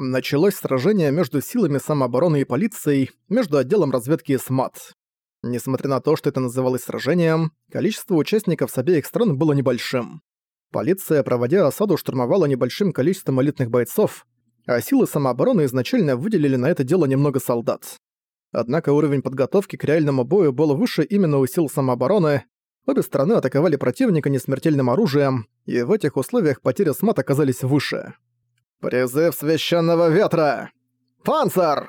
Началось сражение между силами самообороны и полицией, между отделом разведки и СМАТ. Несмотря на то, что это называлось сражением, количество участников с обеих сторон было небольшим. Полиция, проводя осаду, штурмовала небольшим количеством элитных бойцов, а силы самообороны изначально выделили на это дело немного солдат. Однако уровень подготовки к реальному бою был выше именно у сил самообороны, обе стороны атаковали противника несмертельным оружием, и в этих условиях потери СМАТ оказались выше. «Призыв священного ветра! Панцер!»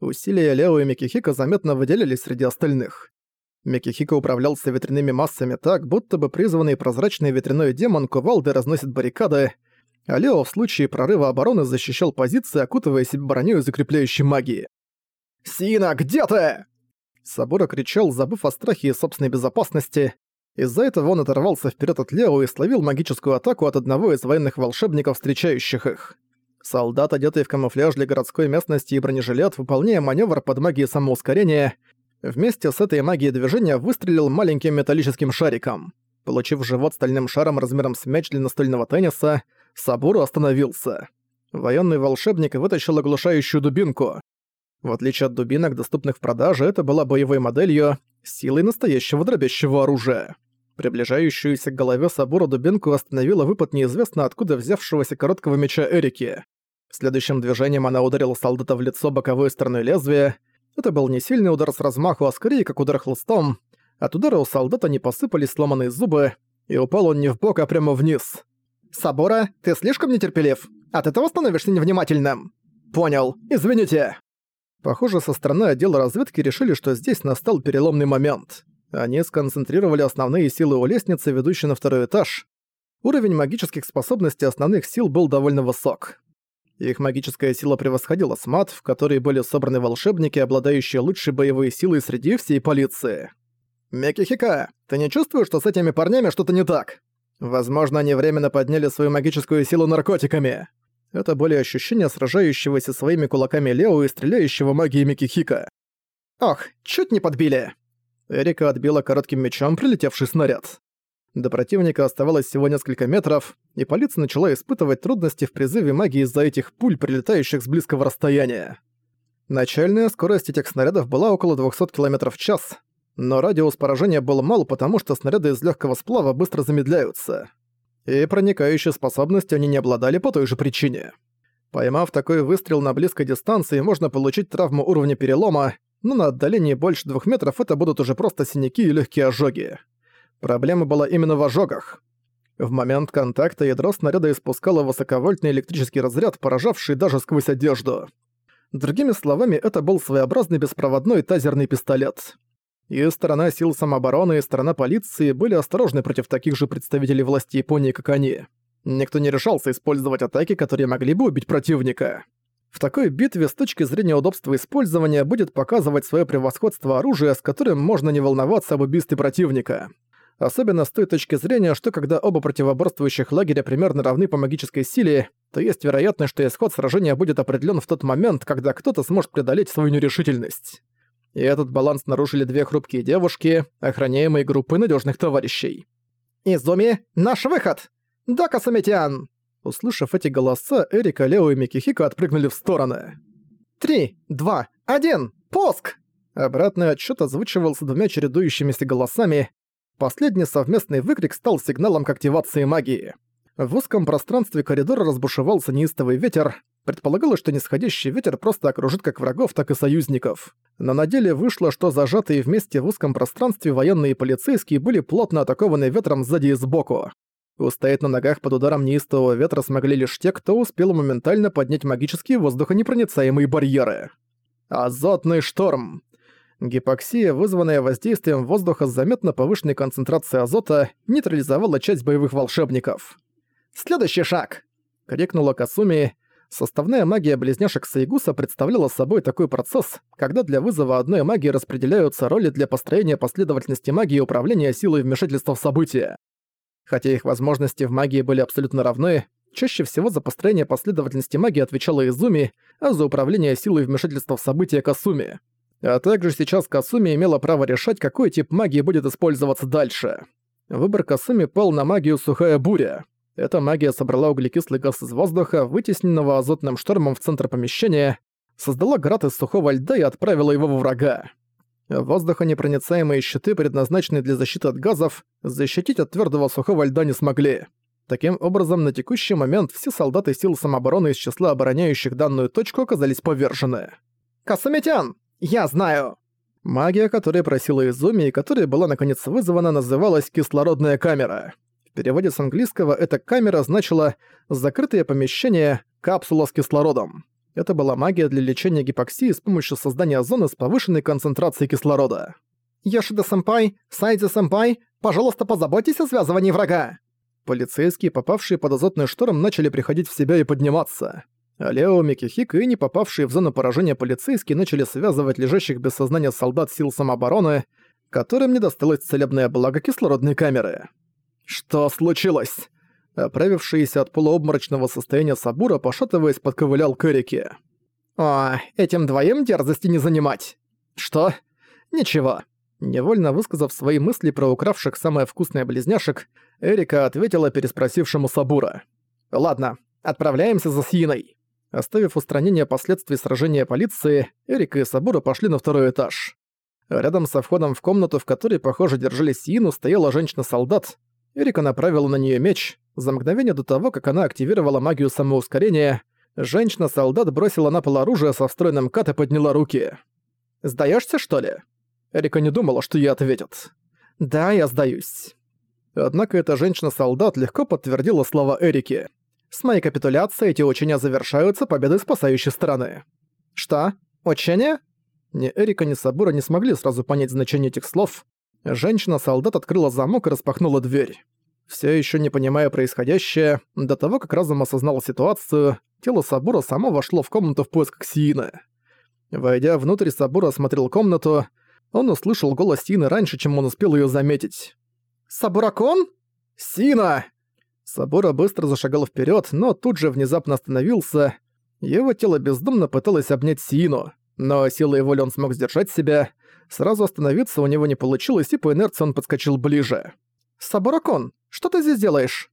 Усилия Лео и Микихика заметно выделились среди остальных. Микихика управлялся ветряными массами так, будто бы призванный прозрачный ветряной демон кувалды разносит баррикады, а Лео в случае прорыва обороны защищал позиции, окутывая себя бронёй закрепляющей магии. «Сина, где ты?» Сабура кричал, забыв о страхе и собственной безопасности. Из-за этого он оторвался вперед от Лео и словил магическую атаку от одного из военных волшебников, встречающих их. Солдат, одетый в камуфляж для городской местности и бронежилет, выполняя маневр под магией самоускорения, вместе с этой магией движения выстрелил маленьким металлическим шариком. Получив живот стальным шаром размером с мяч для настольного тенниса, Сабуру остановился. Военный волшебник вытащил оглушающую дубинку. В отличие от дубинок, доступных в продаже, это была боевой моделью, силой настоящего дробящего оружия. Приближающуюся к голове Сабуру дубинку остановила выпад неизвестно откуда взявшегося короткого меча Эрики. Следующим движением она ударила солдата в лицо боковой стороной лезвия. Это был не сильный удар с размаху, а скорее как удар хлыстом. От удара у солдата не посыпались сломанные зубы, и упал он не в бок, а прямо вниз. «Сабора, ты слишком нетерпелив? От этого становишься невнимательным?» «Понял. Извините». Похоже, со стороны отдела разведки решили, что здесь настал переломный момент. Они сконцентрировали основные силы у лестницы, ведущей на второй этаж. Уровень магических способностей основных сил был довольно высок. Их магическая сила превосходила СМАТ, в которой были собраны волшебники, обладающие лучшей боевой силой среди всей полиции. «Мекихика, ты не чувствуешь, что с этими парнями что-то не так? Возможно, они временно подняли свою магическую силу наркотиками». Это были ощущения сражающегося своими кулаками Лео и стреляющего магией Микихика. «Ох, чуть не подбили!» Эрика отбила коротким мечом прилетевший снаряд. До противника оставалось всего несколько метров, и полиция начала испытывать трудности в призыве магии из-за этих пуль, прилетающих с близкого расстояния. Начальная скорость этих снарядов была около 200 км в час, но радиус поражения был мал, потому что снаряды из легкого сплава быстро замедляются. И проникающей способностью они не обладали по той же причине. Поймав такой выстрел на близкой дистанции, можно получить травму уровня перелома, но на отдалении больше двух метров это будут уже просто синяки и легкие ожоги. Проблема была именно в ожогах. В момент контакта ядро снаряда испускало высоковольтный электрический разряд, поражавший даже сквозь одежду. Другими словами, это был своеобразный беспроводной тазерный пистолет. И сторона сил самообороны, и сторона полиции были осторожны против таких же представителей власти Японии, как они. Никто не решался использовать атаки, которые могли бы убить противника. В такой битве с точки зрения удобства использования будет показывать свое превосходство оружия, с которым можно не волноваться об убийстве противника особенно с той точки зрения, что когда оба противоборствующих лагеря примерно равны по магической силе, то есть вероятность, что исход сражения будет определен в тот момент, когда кто-то сможет преодолеть свою нерешительность. И этот баланс нарушили две хрупкие девушки, охраняемые группой надежных товарищей. «Изуми, наш выход! Да, Касамитян!» Услышав эти голоса, Эрика, Лео и Микихико отпрыгнули в стороны. «Три, два, один, пуск!» Обратный отсчет озвучивался двумя чередующимися голосами, Последний совместный выкрик стал сигналом к активации магии. В узком пространстве коридора разбушевался неистовый ветер. Предполагалось, что нисходящий ветер просто окружит как врагов, так и союзников. Но на деле вышло, что зажатые вместе в узком пространстве военные и полицейские были плотно атакованы ветром сзади и сбоку. Устоять на ногах под ударом неистового ветра смогли лишь те, кто успел моментально поднять магические воздухонепроницаемые барьеры. Азотный шторм. Гипоксия, вызванная воздействием воздуха с заметно повышенной концентрацией азота, нейтрализовала часть боевых волшебников. «Следующий шаг!» — крикнула Касуми. Составная магия близняшек Сайгуса представляла собой такой процесс, когда для вызова одной магии распределяются роли для построения последовательности магии и управления силой вмешательства в события. Хотя их возможности в магии были абсолютно равны, чаще всего за построение последовательности магии отвечала Изуми, а за управление силой вмешательства в события Касуми. А также сейчас Касуми имела право решать, какой тип магии будет использоваться дальше. Выбор Касуми пал на магию «Сухая буря». Эта магия собрала углекислый газ из воздуха, вытесненного азотным штормом в центр помещения, создала град из сухого льда и отправила его во врага. Воздухонепроницаемые щиты, предназначенные для защиты от газов, защитить от твердого сухого льда не смогли. Таким образом, на текущий момент все солдаты сил самообороны из числа обороняющих данную точку оказались повержены. «Касумитян! Я знаю!» Магия, которая просила Изуми и которая была наконец вызвана, называлась «кислородная камера». В переводе с английского эта камера значила «закрытое помещение, капсула с кислородом». Это была магия для лечения гипоксии с помощью создания зоны с повышенной концентрацией кислорода. «Яшида-сэмпай, Сайдзи-сэмпай, пожалуйста, позаботьтесь о связывании врага!» Полицейские, попавшие под азотный шторм, начали приходить в себя и подниматься. А Лео, Микихик и не попавшие в зону поражения полицейские начали связывать лежащих без сознания солдат сил самообороны, которым не досталось целебное благо кислородной камеры. «Что случилось?» Оправившийся от полуобморочного состояния Сабура, пошатываясь, подковылял к Эрике. «О, этим двоим дерзости не занимать!» «Что?» «Ничего». Невольно высказав свои мысли про укравших самое вкусное близняшек, Эрика ответила переспросившему Сабура. «Ладно, отправляемся за Синой». Оставив устранение последствий сражения полиции, Эрика и Сабура пошли на второй этаж. Рядом со входом в комнату, в которой, похоже, держали Сину, стояла женщина-солдат. Эрика направила на нее меч, за мгновение до того, как она активировала магию самоускорения, женщина-солдат бросила на пол оружие со встроенным кат и подняла руки. «Сдаешься, что ли?» Эрика не думала, что ей ответят. «Да, я сдаюсь». Однако эта женщина-солдат легко подтвердила слова Эрики. «С моей капитуляцией эти учения завершаются победой спасающей стороны». «Что? Учение?» Ни Эрика, ни Сабура не смогли сразу понять значение этих слов. Женщина-солдат открыла замок и распахнула дверь. Все еще не понимая происходящее, до того, как разум осознал ситуацию, тело Сабура само вошло в комнату в поисках Сиины. Войдя внутрь, Сабура осмотрел комнату. Он услышал голос Сины раньше, чем он успел ее заметить. «Сабуракон? Сина!» Сабура быстро зашагал вперед, но тут же внезапно остановился. Его тело бездумно пыталось обнять Сину, но силой воли он смог сдержать себя. Сразу остановиться у него не получилось, и по инерции он подскочил ближе. «Сабуракон, что ты здесь делаешь?»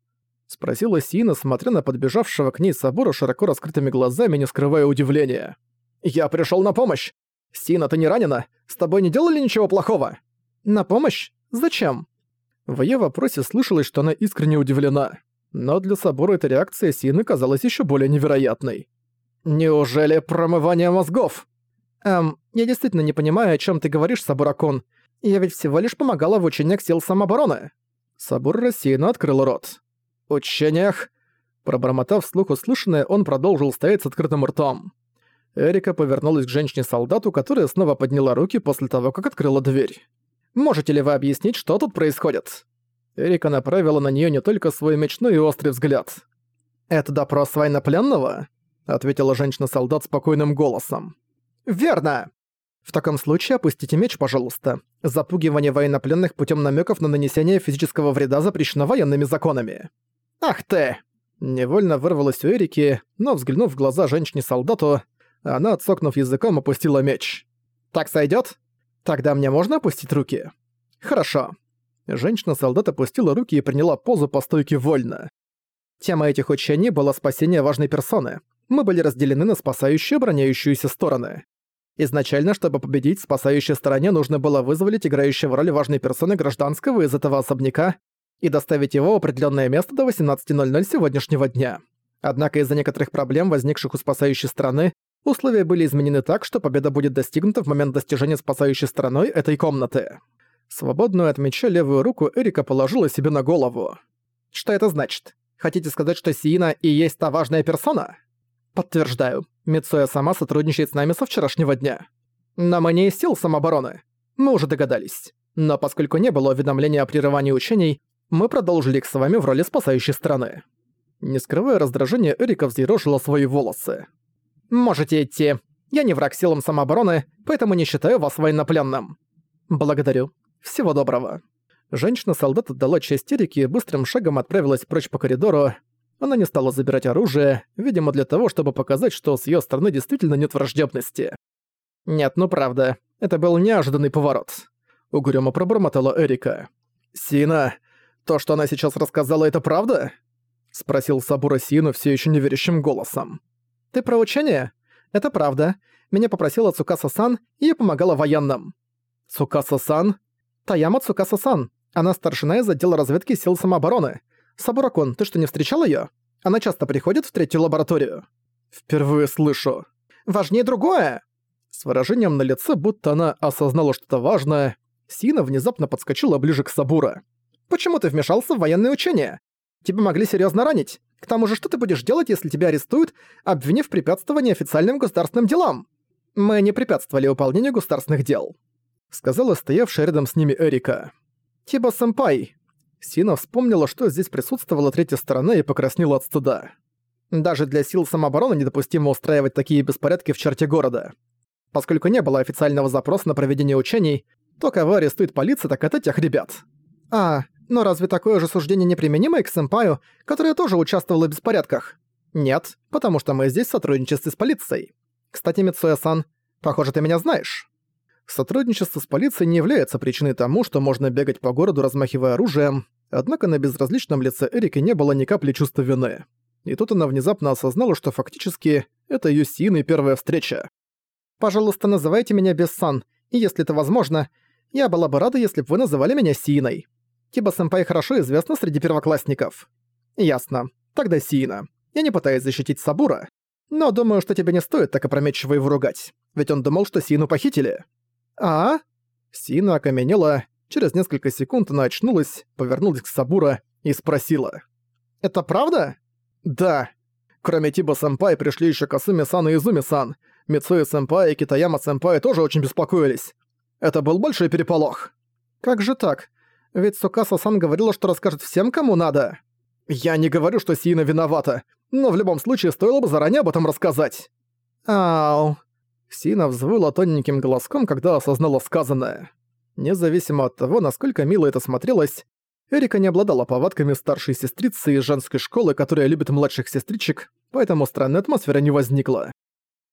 Спросила Сина, смотря на подбежавшего к ней Сабура широко раскрытыми глазами, не скрывая удивления. «Я пришёл на помощь! Сина, ты не ранена? С тобой не делали ничего плохого?» «На помощь? Зачем?» В её вопросе слышалось, что она искренне удивлена. Но для Сабура эта реакция Сины казалась ещё более невероятной. «Неужели промывание мозгов?» «Эм, я действительно не понимаю, о чём ты говоришь, Сабуракон. Я ведь всего лишь помогала в учениях сил самообороны». Сабур рассеянно открыл рот. «Учениях?» Пробормотав вслух услышанное, он продолжил стоять с открытым ртом. Эрика повернулась к женщине-солдату, которая снова подняла руки после того, как открыла дверь. «Можете ли вы объяснить, что тут происходит?» Эрика направила на нее не только свой меч, но и острый взгляд. «Это допрос военнопленного?» — ответила женщина-солдат спокойным голосом. «Верно!» В таком случае опустите меч, пожалуйста. Запугивание военнопленных путем намеков на нанесение физического вреда запрещено военными законами. Ах ты! Невольно вырвалось у Эрики, но взглянув в глаза женщине-солдату, она, отсокнув языком, опустила меч. «Так сойдет? Тогда мне можно опустить руки?» «Хорошо». Женщина-солдат опустила руки и приняла позу по стойке вольно. Тема этих учений была спасение важной персоны. Мы были разделены на спасающие и обороняющуюся стороны. Изначально, чтобы победить спасающей стороне, нужно было вызволить играющего роль важной персоны гражданского из этого особняка и доставить его в определенное место до 18.00 сегодняшнего дня. Однако из-за некоторых проблем, возникших у спасающей стороны, условия были изменены так, что победа будет достигнута в момент достижения спасающей стороной этой комнаты. Свободную от меча левую руку Эрика положила себе на голову. «Что это значит? Хотите сказать, что Сиина и есть та важная персона?» «Подтверждаю. Мицуя сама сотрудничает с нами со вчерашнего дня. Но мы не из сил самообороны. Мы уже догадались. Но поскольку не было уведомления о прерывании учений, мы продолжили их с вами в роли спасающей страны». Не скрывая раздражения, Эрика взъерошила свои волосы. «Можете идти. Я не враг силам самообороны, поэтому не считаю вас военнопленным». «Благодарю. Всего доброго». Женщина-солдат отдала честь Эрике и быстрым шагом отправилась прочь по коридору, она не стала забирать оружие, видимо, для того, чтобы показать, что с её стороны действительно нет враждебности. «Нет, ну правда, это был неожиданный поворот», — угрюмо пробормотала Эрика. «Сина, то, что она сейчас рассказала, это правда?» Спросил Сабура Сину все еще неверящим голосом. «Ты про учение? Это правда. Меня попросила Цукаса-сан, и я помогала военным». «Цукаса-сан?» «Таяма Цукаса-сан. Она старшина из отдела разведки сил самообороны. Сабуракон, ты что, не встречал её? Она часто приходит в третью лабораторию». «Впервые слышу». «Важнее другое!» С выражением на лице, будто она осознала что-то важное, Сина внезапно подскочила ближе к Сабура. «Почему ты вмешался в военные учения? Тебя могли серьезно ранить. К тому же, что ты будешь делать, если тебя арестуют, обвинив в препятствовании официальным государственным делам? Мы не препятствовали выполнению государственных дел», — сказала стоявшая рядом с ними Эрика. «Тиба-сэмпай». Сина вспомнила, что здесь присутствовала третья сторона и покраснела от стыда. Даже для сил самообороны недопустимо устраивать такие беспорядки в черте города. Поскольку не было официального запроса на проведение учений, то кого арестует полиция, так это тех ребят. А, но разве такое же суждение неприменимо и к сэмпаю, которая тоже участвовала в беспорядках? Нет, потому что мы здесь в сотрудничестве с полицией. Кстати, Мицуя-сан, похоже, ты меня знаешь. Сотрудничество с полицией не является причиной тому, что можно бегать по городу, размахивая оружием, однако на безразличном лице Эрики не было ни капли чувства вины. И тут она внезапно осознала, что фактически это её с первая встреча. «Пожалуйста, называйте меня Бессан, и если это возможно, я была бы рада, если бы вы называли меня Синой. Киба-сэмпай хорошо известна среди первоклассников. Ясно. Тогда Сина. Я не пытаюсь защитить Сабура, но думаю, что тебе не стоит так опрометчиво его ругать, ведь он думал, что Сину похитили. А? Сина окаменела, через несколько секунд она очнулась, повернулась к Сабура и спросила. «Это правда?» «Да. Кроме Тиба-сэмпай пришли еще Касуми-сан и Изуми-сан. Мицуи-сэмпай и Китаяма-сэмпай тоже очень беспокоились. Это был большой переполох». «Как же так? Ведь Сукаса-сан говорила, что расскажет всем, кому надо. Я не говорю, что Сина виновата, но в любом случае стоило бы заранее об этом рассказать. Ау. Сина взвыла тоненьким голоском, когда осознала сказанное. Независимо от того, насколько мило это смотрелось, Эрика не обладала повадками старшей сестрицы из женской школы, которая любит младших сестричек, поэтому странная атмосфера не возникла.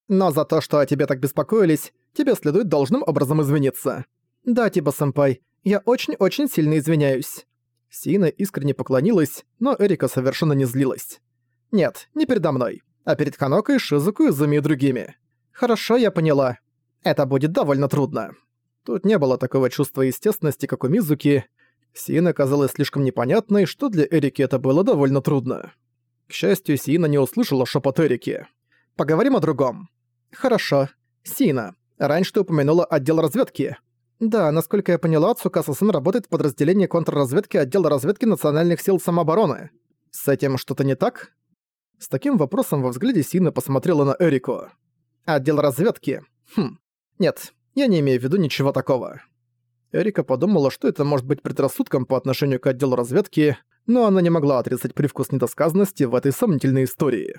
Но за то, что о тебе так беспокоились, тебе следует должным образом извиниться. Да, Тиба-сэмпай, я очень-очень сильно извиняюсь». Сина искренне поклонилась, но Эрика совершенно не злилась. «Нет, не передо мной, а перед Ханокой, Шизуку, Изуми и другими. Хорошо, я поняла. Это будет довольно трудно». Тут не было такого чувства естественности, как у Мизуки. Сина казалась слишком непонятной, что для Эрики это было довольно трудно. К счастью, Сина не услышала шепот Эрики. «Поговорим о другом». «Хорошо. Сина, раньше ты упомянула отдел разведки. Да, насколько я поняла, Цукаса-сан работает в подразделении контрразведки отдела разведки национальных сил самообороны. С этим что-то не так? С таким вопросом во взгляде Сина посмотрела на Эрику. Отдел разведки? Хм. Нет, я не имею в виду ничего такого. Эрика подумала, что это может быть предрассудком по отношению к отделу разведки, но она не могла отрицать привкус недосказанности в этой сомнительной истории.